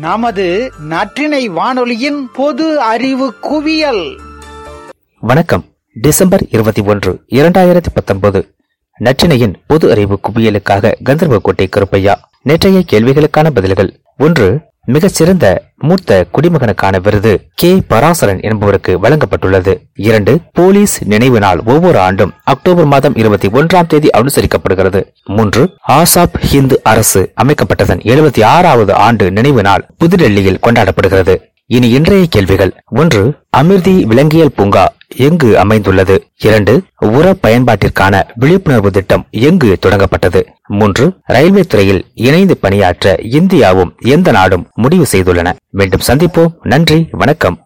நமது நற்றினை வானொலியின் பொது அறிவு குவியல். வணக்கம். டிசம்பர் இருபத்தி ஒன்று இரண்டாயிரத்தி பத்தொன்பது. நற்றினையின் பொது அறிவு குவியலுக்காக கந்தர்வக்கோட்டை கருப்பையா நேற்றைய கேள்விகளுக்கான பதில்கள். ஒன்று மிகச்சிறந்த மூத்த குடிமகனுக்கான விருது கே. பராசரன் என்பவருக்கு வழங்கப்பட்டுள்ளது. இரண்டு போலீஸ் நினைவு நாள் ஒவ்வொரு ஆண்டும் அக்டோபர் மாதம் இருபத்தி ஒன்றாம் தேதி அனுசரிக்கப்படுகிறது. மூன்று ஆசாப் ஹிந்து அரசு அமைக்கப்பட்டதன் எழுபத்தி ஆறாவது ஆண்டு நினைவு நாள் புதுடெல்லியில் கொண்டாடப்படுகிறது. இனி இன்றைய கேள்விகள். ஒன்று அமிர்தி விலங்கியல் பூங்கா எங்கு அமைந்துள்ளது? இரண்டு உர பயன்பாட்டிற்கான விழிப்புணர்வு திட்டம் எங்கு தொடங்கப்பட்டது? மூன்று ரயில்வே துறையில் இணைந்து பணியாற்ற இந்தியாவும் எந்த நாடும் முடிவு செய்துள்ளன. மீண்டும் சந்திப்போம். நன்றி வணக்கம்.